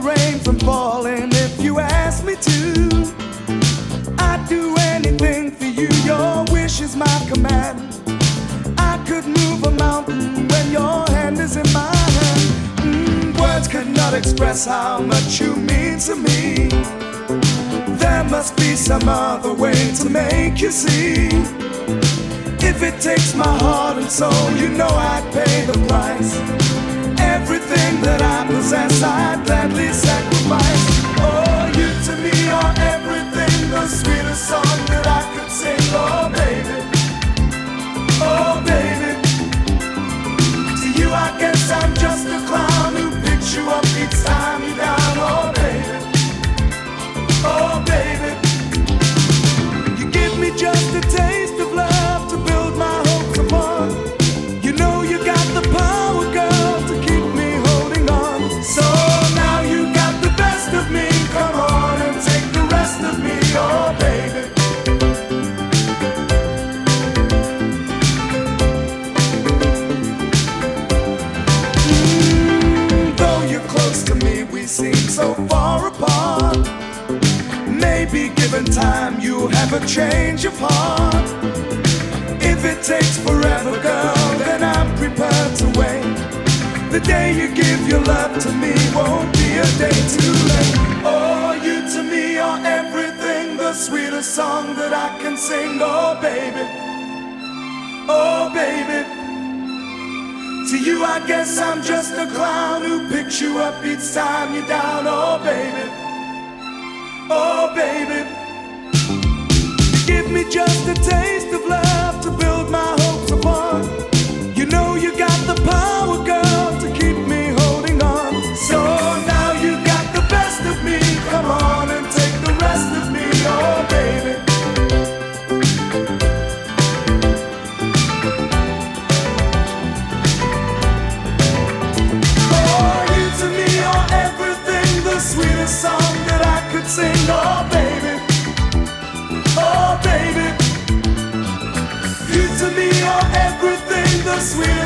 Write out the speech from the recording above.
rain from falling if you ask me to. I'd do anything for you, your wish is my command. I could move a mountain when your hand is in my hand. Mm, words cannot express how much you mean to me. There must be some other way to make you see. If it takes my heart and soul, you know I'd pay the price. Everything that I possess, I'd gladly so far apart. Maybe given time, you'll have a change of heart. If it takes forever, girl, then I'm prepared to wait. The day you give your love to me won't be a day too late. Oh, you to me are everything, the sweetest song that I can sing. Oh, baby. Oh, baby. To you, I guess I'm just a clown who picks you up each time you're down. Oh, baby. Oh, baby. Give me just a taste sing. Oh, baby. Oh, baby. You to me are everything, the sweetest